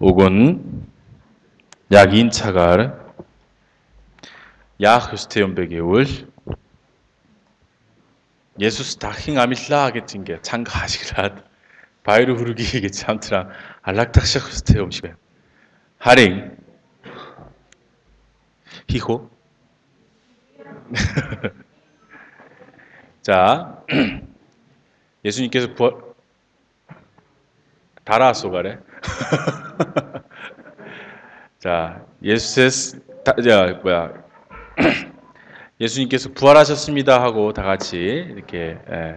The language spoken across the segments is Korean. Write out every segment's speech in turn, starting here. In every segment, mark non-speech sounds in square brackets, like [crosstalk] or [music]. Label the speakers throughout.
Speaker 1: 오건 약인 차갈 야 흐스테연베게울 예수스 다킹 아밀라 하겠진 게 창가 하시그라 바이루 후르기에게 참트랑 알락탁샤 흐스테연시베 하링. 히호 [laughs] 자 [clears throat] 예수님께서 부활 다라소가래 [laughs] 자 예수의 자 뭐야 [clears throat] 예수님께서 부활하셨습니다 하고 다 같이 이렇게 예,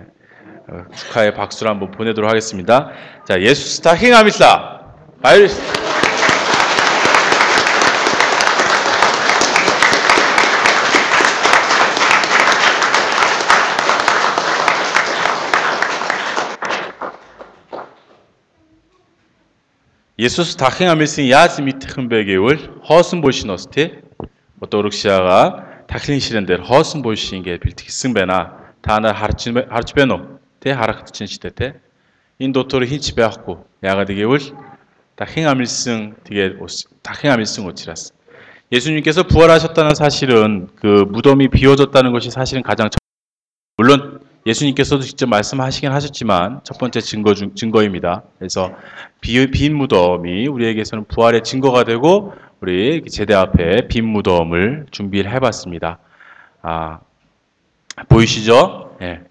Speaker 1: 어, 축하의 박수를 한번 보내도록 하겠습니다. 자 예수 스타 행합니다. 예수스 다행하면서 야지 밑에 흔베게울 허슨 보신 어스티 어떠룩시아가 다클린 시련데 허슨 보신 게 빌티기 승배나 다나 하르치베노 테 하락친 시대 때 인도토르 힌치베 하고 야가 되게울 다행하밀승 되게 다행하밀승 오치라스 예수님께서 부활하셨다는 사실은 그 무덤이 비워졌다는 것이 사실은 가장 물론 예수님께서도 직접 말씀하시긴 하셨지만 첫 번째 증거 중, 증거입니다. 그래서 비, 빈 무덤이 우리에게서는 부활의 증거가 되고 우리 제대 앞에 빈 무덤을 준비를 해봤습니다. 아 보이시죠? 예.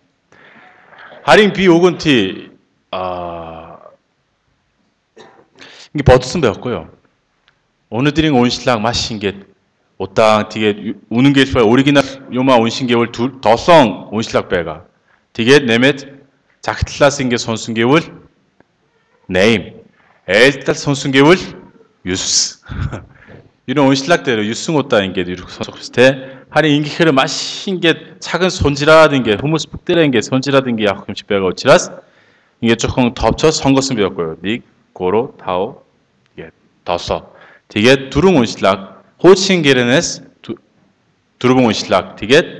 Speaker 1: 하링 비 오근티 아 이게 버트슨 배웠고요. 오늘드링 온실랑 마신 게 오땅 뒤에 우는 게 좋아요. 오리기나 요마 온신 개월 더성 온실락 배가 Тэгээд нэмээд загтлаас ингэ сонсон гэвэл 8. Айлтал сонсон гэвэл 9. 이런 온실락 대로 유승호다 인게 이렇게 선속스 때 하리 인기회를 마신 게 작은 손질하던 게 후무스 북대라는 게 손질하던 게 약간 집배가 오치라스 이게 조금 덮쳐 선것은 배웠고요. 닉 고로 타오 이게 더서 되게 두릉 온실락 호칭 게르네스 두루봉 온실락 되게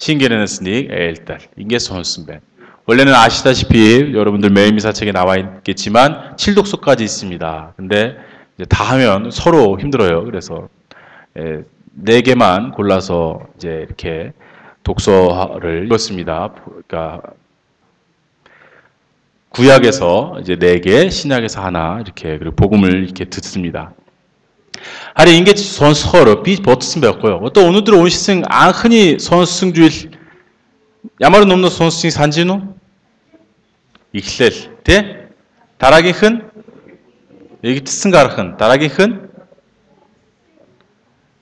Speaker 1: 신게르네스닉 엘딸 이게 손순벤 원래는 아시다시피 여러분들 매일 미사책에 나와 있겠지만 7독서까지 있습니다. 근데 다 하면 서로 힘들어요. 그래서 예, 네 개만 골라서 이제 이렇게 독서를 읽었습니다. 그러니까 구약에서 이제 네 개, 신약에서 하나 이렇게 그리고 복음을 이렇게 듣습니다. 하리 인게 선서로 비 배웠고요. 또 오늘들 온 시승 안 흔히 선수승 주일. 야마르 넘노 선수승 산지노 이클 때 다라기 흔? 여기 뜻승가르 흔. 다라기 흔?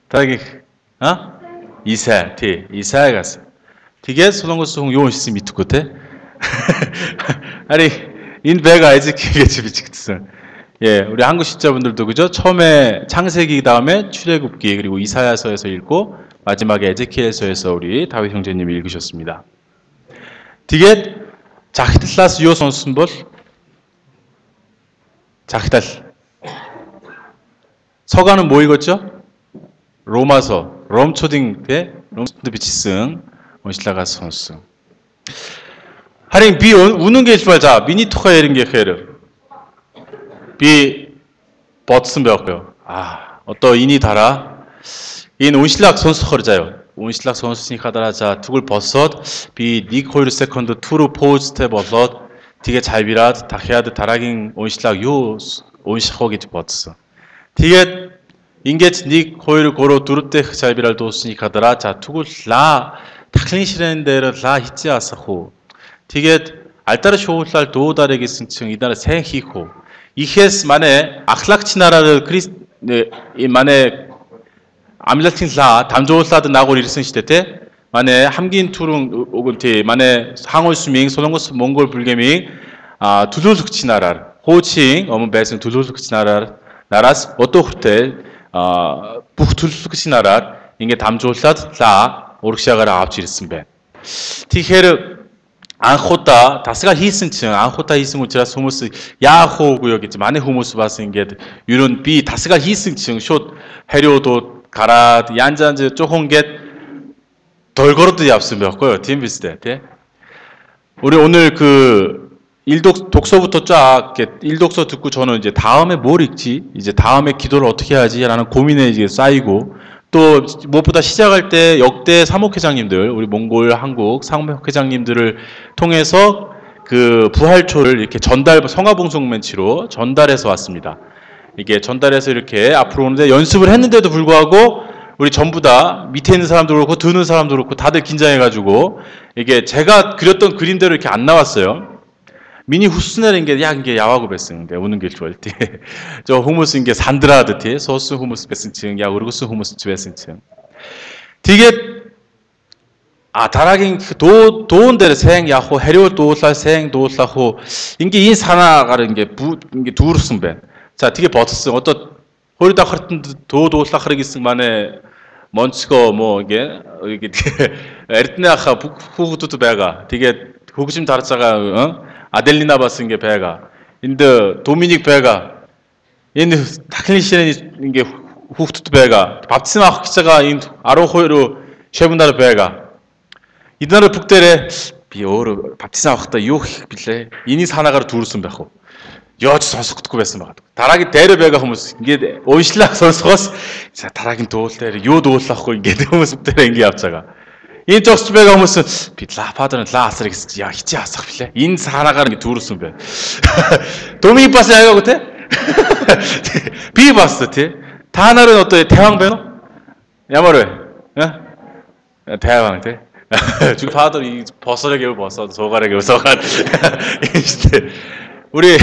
Speaker 1: 다라기 아 이사 티 이사에 갔어. 되게 소동거스 요 온시승 미투코테 아리 인 배가 이제 기계 집이 찍듯은 예, 우리 한국 시자분들도 그죠? 처음에 창세기 다음에 출애굽기 그리고 이사야서에서 읽고 마지막에 에제키엘서에서 우리 다윗 형제님이 읽으셨습니다. 디게 선순볼 자히달 서가는 뭐 읽었죠? 로마서 롬초딩 때 롬초드 비치승 원실라가 선수 하링 비 우는 게 좋아 자 미니토가 이런 게 헤르 би бодсон байхгүй юу? Аа, одоо эний дараа энэ үншлаг сонсохоор заяа. Үншлаг сонссныхаа дараа за тэгвэл болсоод би 1 2 секунд түрүү паузтэй болоод тэгээ цайвираад дахиад дараагийн уншлаг юу унших вэ гэж бодсон. Тэгээд Ингээд 1 2 3 4 дэх цайбирал дуусныг хадараа за тэгвэл ла тахлын ширэн дээр ла хитсэн асах уу. Тэгээд альдар шуулал дуударыг гэсэн чинь идара сайн хийх үү. 이다라 생히호 이헤스 만에 아클락치나라를 크리스 네, 만에 아밀라틴라 담조사드 나고리 리슨 시대때 만에 함긴 투릉 오근티 만에 항월 수 밍 소동고스 몽골 불개밍 아 두돌숙치나라 호칭 어머 베슨 두돌숙치나라 나라스 어떠 후테 아 부두돌숙치나라 이게 담조사드 라 오르시아가라 앞지르슨베 티헤르 안호타 다스가 히슨층 안호타 히슨 우치라 소무스 야호 구역이지. 만에 후무스 바스인 게 이런 비 다스가 히슨층 숏 해료도 가라 얀잔즈 조금 게 덜 걸어도 yapsın였고요 팀비스 때 우리 오늘 그 일독 독서부터 쫙 일독서 듣고 저는 이제 다음에 뭘 읽지? 이제 다음에 기도를 어떻게 해야지라는 고민에 이제 쌓이고 또 무엇보다 시작할 때 역대 사목회장님들 우리 몽골 한국 사목회장님들을 통해서 그 부활초를 이렇게 전달 성화봉송맨치로 전달해서 왔습니다. 이게 전달해서 이렇게 앞으로 오는데 연습을 했는데도 불구하고 우리 전부 다 밑에 있는 사람도 그렇고 드는 사람도 그렇고 다들 긴장해가지고 이게 제가 그렸던 그림대로 이렇게 안 나왔어요. Миний хүсснээр ингээд яг ингээд яваагүй байсан. Ингээд үнэн гэлж байл тий. Жоо хүмүүс ингээд сандраад тий. Суусан хүмүүс байсан чинь яг өргөсөн хүмүүс ч байсан чинь. Тэгээд А дараагийн дуу дуун дээр сайн явах уу хариу дуулаа сайн дуулах уу ингээ энэ санаагаар ингээ ингээ дүүрсэн байна. За тэгээ бодсон. Одоо хоёр давхартанд дуу дуулахыг гэсэн манай Монцго муу ингээ гэдэг Эрдэнэ аха бүх хүүхдүүд байгаа. Тэгээд хөгжим тарцагаа 사 생 도사호 인게 인 사나가는 게 부, 인게 두르승배. 자, 되게 버터스 어떤 호리다 하르튼 도도 사카르기스 만에 먼치고 뭐 이게 이게 에르트나카 후후투투 배가 되게 호기심 다르자가 어? 아델리나 바스인 게 배가 인데 도미닉 배가 인데 타클리시는 이게 후투투 배가 밥티스마 기자가 인 아로호이로 쉐분다르 배가 이나라 북대래 비오르 밥티스마 확 인게 앞자가 인 쪽스베가 하면서 비라 파드는 라스릭스 야 히지 아삭 빌레 인 사나가는 게 두르슨 배 도미 빠스 야가 그때 비 봤어 때 다나는 어때 대왕 배노 야마르 어 대왕 때 지금 파드 이 버섯에게 버섯 소갈에게 소갈 이때 우리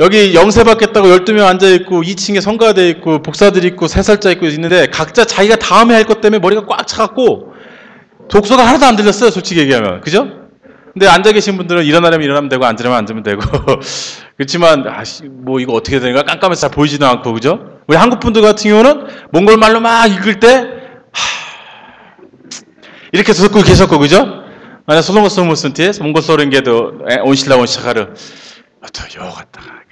Speaker 1: 여기 영세 받겠다고 12명 앉아있고 2층에 성가대 있고 복사들 있고 3살짜 있고 있는데 각자 자기가 다음에 할 것 때문에 머리가 꽉 차갖고 독서가 하나도 안 들렸어요 솔직히 얘기하면 그죠? 근데 앉아 계신 분들은 일어나려면 일어나면 되고 앉으려면 앉으면 되고 [laughs] 그렇지만 아씨 뭐 이거 어떻게 되는가 깜깜해서 잘 보이지도 않고 그죠? 우리 한국 분들 같은 경우는 몽골 말로 막 읽을 때 하... 이렇게 듣고 계셨고 그죠? 아니 솔로몬 소무슨티 몽골 소렌게도 온실라 온시카르 또 요갔다가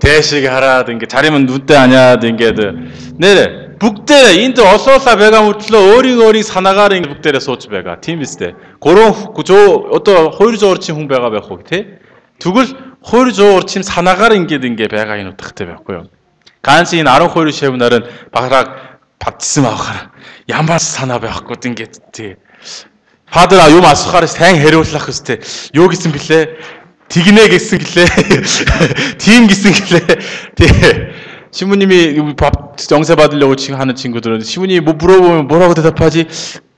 Speaker 1: 대식이 하라든 게 자리면 눈대 아냐 든게드 네네 бүгдээрээ энд олоолаа байгаа мөртлөө өөрийн өөрийн санаагаар ингэ бүгдээрээ сууж байгаа. Тийм биз дээ. 300 одоо 200 орчим хүн байгаа байх уу тий? Тэгвэл 200 орчим санаагаар ингэж ингэ байгаа энэ утгатай байхгүй юу? Ганц энэ 12 шавнаар нь баграг батсан авахаар ямар санаа байхгүй ингээд тий. Фадер юм асуухаар сайн хариулах өстэй. Юу гэсэн блэ? Тэгнэ гэсэн гэлээ. [laughs] Тийм гэсэн гэлээ. Тий. 신부님이 영세 받으려고 지금 하는 친구들은 신부님이 뭐 물어보면 뭐라고 대답하지?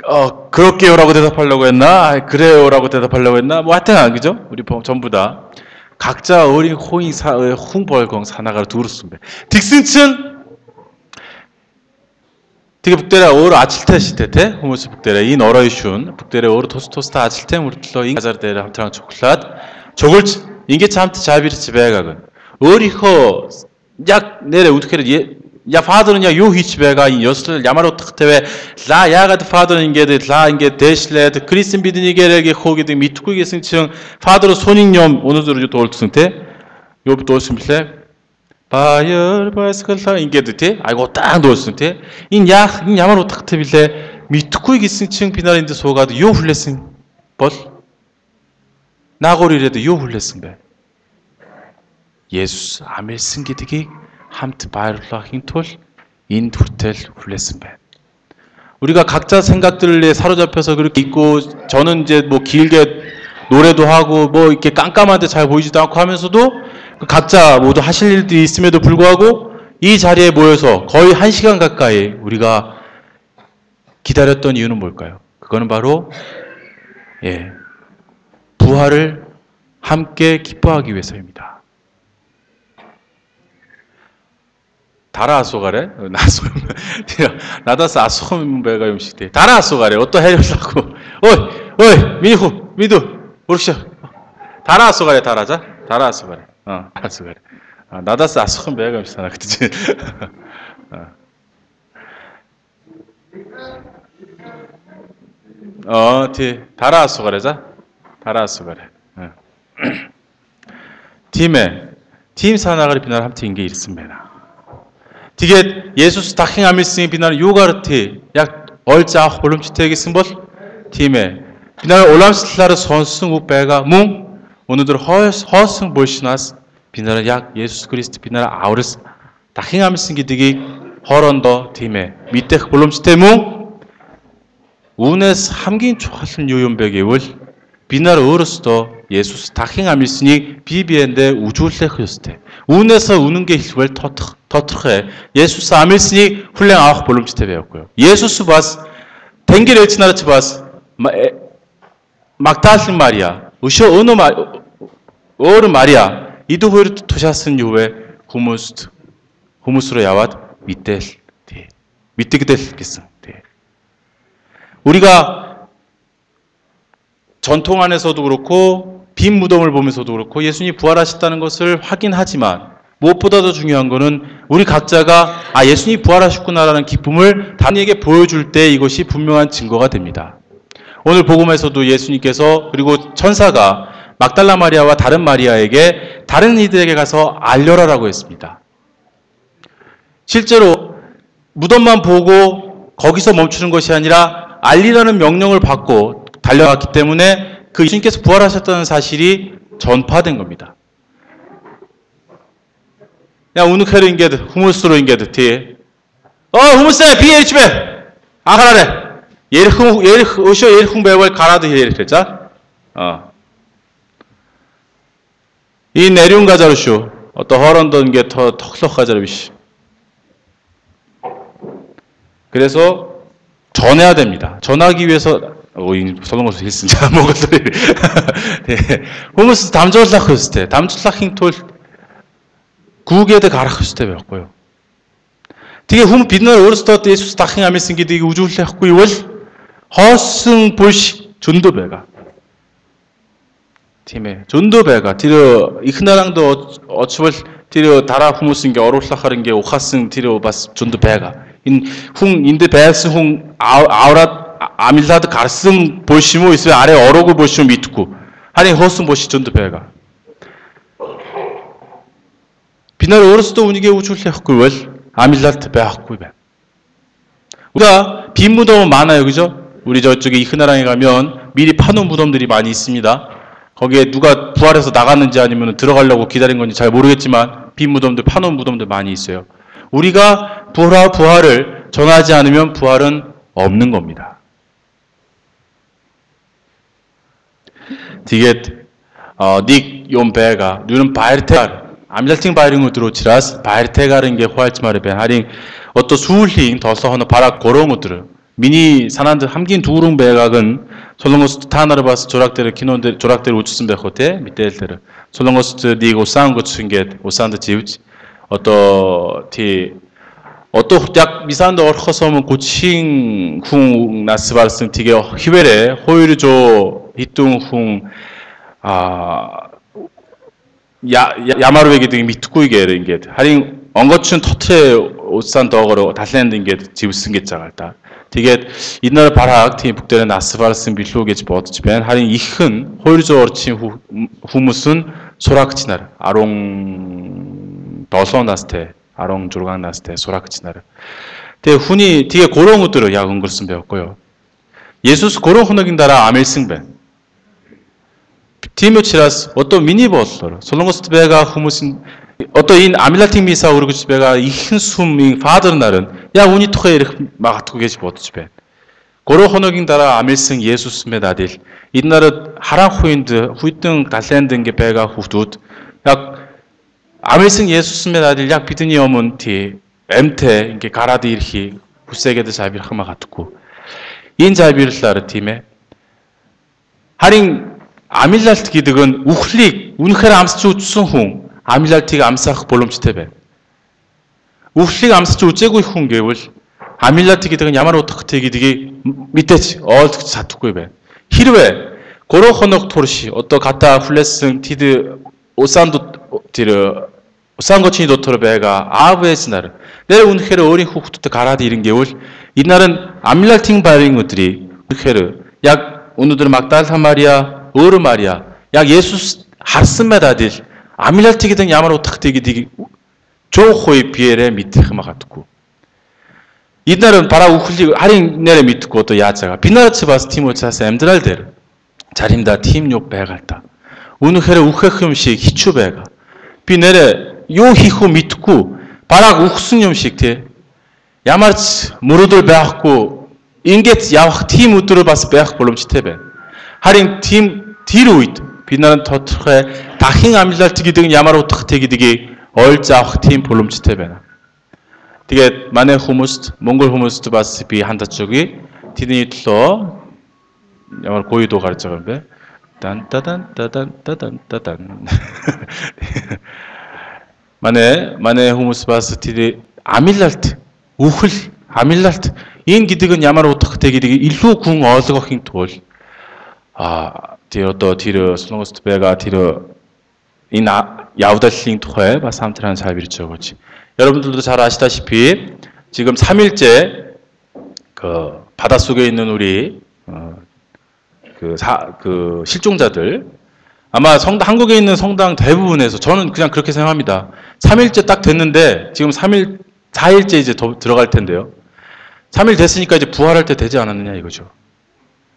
Speaker 1: 어, 그럴게요라고 대답하려고 했나? 아, 그래요라고 대답하려고 했나? 뭐 하여튼 그죠? 우리 전부 다. 각자 어린 호잉 사 홍벌공 사나가를 두르스면 딕슨층 되게 북대래. 어로 아칠테 시테테 호모스 북대래. 인 어러이 슌. 북대래 어로 토스토스타 아칠테 무르틀러 인 가자르데레 함트랑 초콜릿. 저걸 인게 참트 자비르 집에 가건 어리허 Як nereye utkere ya fadırın ya yuh hiçbe gayin yosl yamaro tıhteve la yagat fadırın gede la inge deşle kristin bidini gerege hogidik mitku gesin çın fadırı soninnyom onu durucu doltusın te 요부 도심 빌레 바이어 바이스클타 인게드 테 아이고 딱 도심 테인야인 야마로 탁트 빌레 미트쿠 기슨 층 비나린데 소가도 요 훌레슨 벌 나고리레도 요 훌레슨 배 Есүс амилсан гэдгийг хамт баярлахын тулд энд хүртэл хүлээсэн байна. 우리가 각자 생각들에 사로잡혀서 그렇게 있고 저는 이제 뭐 길게 노래도 하고 뭐 이렇게 깜깜한데 잘 보이지도 않고 하면서도 각자 모두 하실 일들이 있음에도 불구하고 이 자리에 모여서 거의 한 시간 가까이 우리가 기다렸던 이유는 뭘까요? 그거는 바로 예 부활을 함께 기뻐하기 위해서입니다. 다라 아소가래 나소 나다스 아소메가 음식대 다라 아소가래 어떠 해려고 어이 어이 미후 미두 우르샤 다라 아소가래 다라자 다라 아소가래 어, 아스가래. 아, 나다스 아스큰 배가 있잖아, 그치? [laughs] 어, 티, 다라 아스가래자? 다라 아스가래. 팀에, 팀 사나가리 비날 함트인 게 있습니다. Тэгээд Есүс дахин амьдсан би нараа юугаар тий яг ой заах боломжтой гэсэн бол тийм ээ. Би нараа уламжлалаараа сонсон үг байгаа мөн өнөөдөр хоосон булшнаас би нараа яг Есүс Христ би нараа аврас дахин амьдсан гэдгийг хоорондоо тийм ээ мэдэх боломжтой мөн үүнээс хамгийн чухал нь юу юм бэ гэвэл би нар өөрсдөө Есүс дахин амьсныг бие биендээ үжүүлэх ёстой. Үүнээс үнэнгээ хэлбэл тотох 더트레 예수스 아밀스니 훌랭 아흐 볼룸치테 배웠고요. 예수스 바스 댕길 엘치나르치 바스 막다신 마리아 우셔 어느 마 어르 마리아 이두 호르 투샤슨 유웨 후무스 후무스로 야왓 밑에 밑에 그때 쓰겠어. 우리가 전통 안에서도 그렇고 빈 무덤을 보면서도 그렇고 예수님이 부활하셨다는 것을 확인하지만 무엇보다도 중요한 것은 우리 각자가 아 예수님이 부활하셨구나라는 기쁨을 다니에게 보여줄 때 이것이 분명한 증거가 됩니다. 오늘 복음에서도 예수님께서 그리고 천사가 막달라 마리아와 다른 마리아에게 다른 이들에게 가서 알려라라고 했습니다. 실제로 무덤만 보고 거기서 멈추는 것이 아니라 알리라는 명령을 받고 달려갔기 때문에 그 예수님께서 부활하셨다는 사실이 전파된 겁니다. 야, 우누카로 인게드, 후무스로 인게드, 뒤에. 어, 후무스야, 비에리치베! 아, 가라래. 예리흥, 예리흥, 오쇼 예리흥 배월 가라드 예리클자. 어. 이 내륜 가자르쇼. 어떠 허런던 게더 턱석 가자르비시. 그래서 전해야 됩니다. 전하기 위해서 어, 오이 서동거서 했습니다. 뭐가 소리. 호무스 담절삭 했을 때 담절삭 킹톨 тий. Хүмүүс дамжуулах хөстэй. Дамжуулахын тулд гүүгээд гарах хөстэй байхгүй юу? Тэгээ хүм бид нар өөрсдөө Есүс дахин амьсан гэдгийг үжүүлэхгүй бол хоосон булш зөндөө байгаа. Тийм ээ. Зөндөө байгаа. Тэр их нарангд очвол тэр дараа хүмүүс ингээ оруулахаар ингээ ухаасан тэр бас зөндөө байгаа. Энэ хүн энд байсан хүн авраад амилаад гарсан булш юм уу эсвэл 아래 ороогүй булш юм мэдхгүй. Харин хөөсөн булш зөнд байгаа. Бид нар өөрсдөө үнийгээ үжүүлэхгүй бол амилалт байхгүй байна. 우리가 빈 무덤은 많아요. 그죠? 우리 저쪽에 이크나랑에 가면 미리 파놓은 무덤들이 많이 있습니다. 거기에 누가 부활해서 나갔는지 아니면 들어가려고 기다린 건지 잘 모르겠지만 빈 무덤들 파놓은 무덤들 많이 있어요. 우리가 부활 부활을 전하지 않으면 부활은 없는 겁니다. 암잘칭 바이링을 들어치라스 바이테가른 게 호알치마르 베하링 어떠 수울링 더서 허는 바락 고런 것들을 미니 산한드 함긴 두루릉 배각은 솔롱고스트 타나르 바스 조락대를 키논데 조락대를 우치슨 베호테 밑대를 솔롱고스트 니고 싸운 것 중게 오산드 지우치 어떠 티 어떠 약 미산도 얼허섬은 고칭 쿵 나스바르슨 티게 히베레 호유르조 히뚱 쿵아 ямаар вэ гэдгийг мэдхгүй гээр ингээд харин онгоч нь тотрээ усан доогоор талент ингээд живсэн гэж байгаа л да. Тэгээд энэ нар бараг тийм бүгдээрээ нас барсан билүү гэж бодож байна. Харин их нь 200 орчим хүмүүс нь сурагч нар 17 настай 16 настай сурагч нар. Тэгээ хүний тэгээ 3 өдөр яг өнгөрсөн байгагүй юу? Есүс 3 хоногийн дараа амилсан байна. 디모치라스 어떤 미니버스로 솔롱스 베가 후무신 어떤 인 아밀라팅 미사 우르구 집에가 이흰 숨이 파드는 날은 야 운이 토가 이렇게 막 두고 계지 못 집에 고로 헌옥인 따라 아밀승 예수스메 다딜. 이날은 하랑 후인드 후이등 달랜든 게 배가 후두드. 약 아밀승 예수스메 다딜 약 비드니 어문 티 엠테 이게 가라드 일히 후세게드 자비를 하마 같고 인 자비를 따르 팀에 하링 амилалт гэдэг нь үхлийг үнэхээр амсч үзсэн хүн амилалтыг амсах боломжтой байна. Үхлийг амсч үзээгүй хүн гэвэл амилалт гэдэг нь ямар утгатай гэдгийг мэдээч ойлгож чадахгүй байна. Хэрвээ 3 хоног турш одоо ката хүлээсэн тэд усанд тэр усангочны дотор байгаа аав ээж нар нэр үнэхээр өөрийн хүүхдүүдэд гараад ирэн гэвэл энэ нар нь амилалтын байрын өдрийг үнэхээр яг өнөөдөр Магдалина Мария 어르 말이야. 약 예수 하스메다딜 아밀랄티기든 야마로 탁되기디기 조호의 비엘에 밑에 흐마가듣고 이날은 바라 우클리 아린 내래 밑고 또 야자가 비나츠 바스 티모차스 엠드랄데르 자림다 팀욕 배갈다 우누헤르 우헤흠식 히추베가 비내래 요히후 밑고 바라 우크순염식 테 야마츠 무르들 배학고 인겟 야확 팀 우뚜르 바스 배학 볼럼 치테베 하린 팀 Тэр үед бид нарт тодорхой дахин амлалт гэдэг нь ямар утгатай гэдгийг ойлж авах тийм боломжтой байна. Тэгээд манай хүмүүст Монгол хүмүүст бас би хандаж өгье. Тэний төлөө ямар гоё дуу гарч байгаа юм бэ? Дан тадан тадан тадан тадан. [laughs] Манай манай хүмүүс бас тэр амилалт үхэл амилалт энэ гэдэг нь ямар утгатай гэдгийг илүү хүн ойлгохын тулд 돌. 아 디어 또 디르 스노스트 베가 디르 이나 야우달링 토에 바 삼트라는 사비를 적었지. 여러분들도 잘 아시다시피 지금 3일째 그 바닷속에 있는 우리 어, 그, 사, 그 실종자들 아마 성당 한국에 있는 성당 대부분에서 저는 그냥 그렇게 생각합니다. 3일째 딱 됐는데 지금 3일 4일째 이제 더 들어갈 텐데요. 3일 됐으니까 이제 부활할 때 되지 않았느냐 이거죠.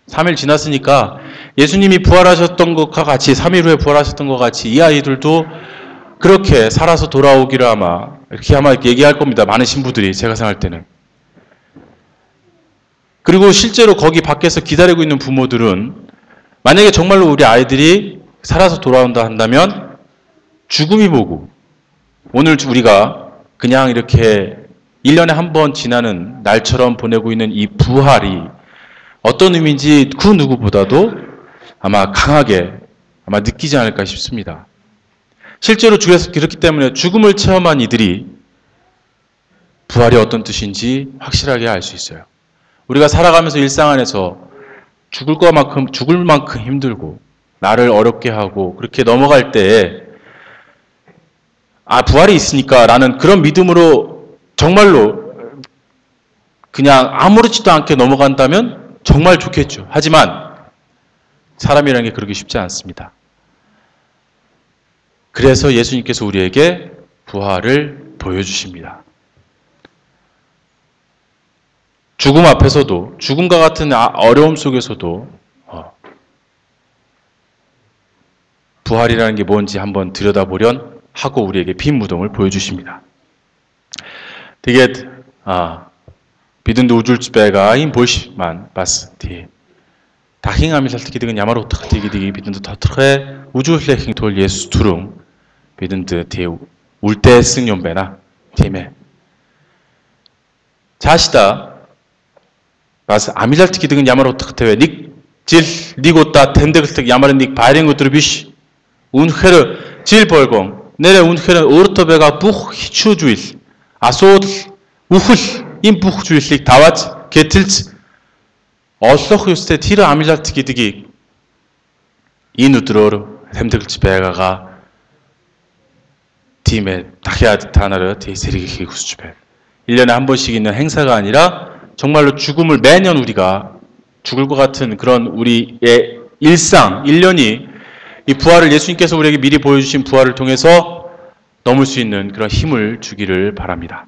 Speaker 1: 3일 지났으니까 예수님이 부활하셨던 것과 같이 3일 후에 부활하셨던 것 같이 이 아이들도 그렇게 살아서 돌아오기를 아마 이렇게 아마 얘기할 겁니다. 많은 신부들이 제가 생각할 때는. 그리고 실제로 거기 밖에서 기다리고 있는 부모들은 만약에 정말로 우리 아이들이 살아서 돌아온다 한다면 죽음이 보고 오늘 우리가 그냥 이렇게 1년에 한 번 지나는 날처럼 보내고 있는 이 부활이 어떤 의미인지 그 누구보다도 아마 강하게 아마 느끼지 않을까 싶습니다. 실제로 주에서 그렇기 때문에 죽음을 체험한 이들이 부활이 어떤 뜻인지 확실하게 알 수 있어요. 우리가 살아가면서 일상 안에서 죽을 것만큼 죽을 만큼 힘들고 나를 어렵게 하고 그렇게 넘어갈 때에 아 부활이 있으니까라는 그런 믿음으로 정말로 그냥 아무렇지도 않게 넘어간다면 정말 좋겠죠. 하지만 사람이라는 게 그러기 쉽지 않습니다. 그래서 예수님께서 우리에게 부활을 보여주십니다. 죽음 앞에서도 죽음과 같은 아- 어려움 속에서도 어, 부활이라는 게 뭔지 한번 들여다보련 하고 우리에게 빈 무덤을 보여주십니다. 되게 아 비든도 우줄츠베가 인 볼시만 바스 디 다힝함이 살트기득은 야마로 탁티기득이 비든도 터트레 우주흘레킹 돌 예수 두릉 비든드 디 울때 승용배나 팀에. 자시다. 바스 아밀랄트기득은 야마로 탁테웨 닉질 니고따 텐데글특 야마른 닉 바이링 것들을 비시. 운회르 질 벌공. 내래 운회르 오르토베가 энэ бүх зүйлийг даваад гэтэлж олох ёстой тэр амлалт гэдгийг энэ өдрөөр тамтиглаж байгаагаа тийм ээ дахиад та нараа тий сэргийхийг хүсэж байна. 1년에 한 번씩 있는 행사가 아니라 정말로 죽음을 매년 우리가 죽을 것 같은 그런 우리의 일상, 1년이 이 부활을 예수님께서 우리에게 미리 보여주신 부활을 통해서 넘을 수 있는 그런 힘을 주기를 바랍니다.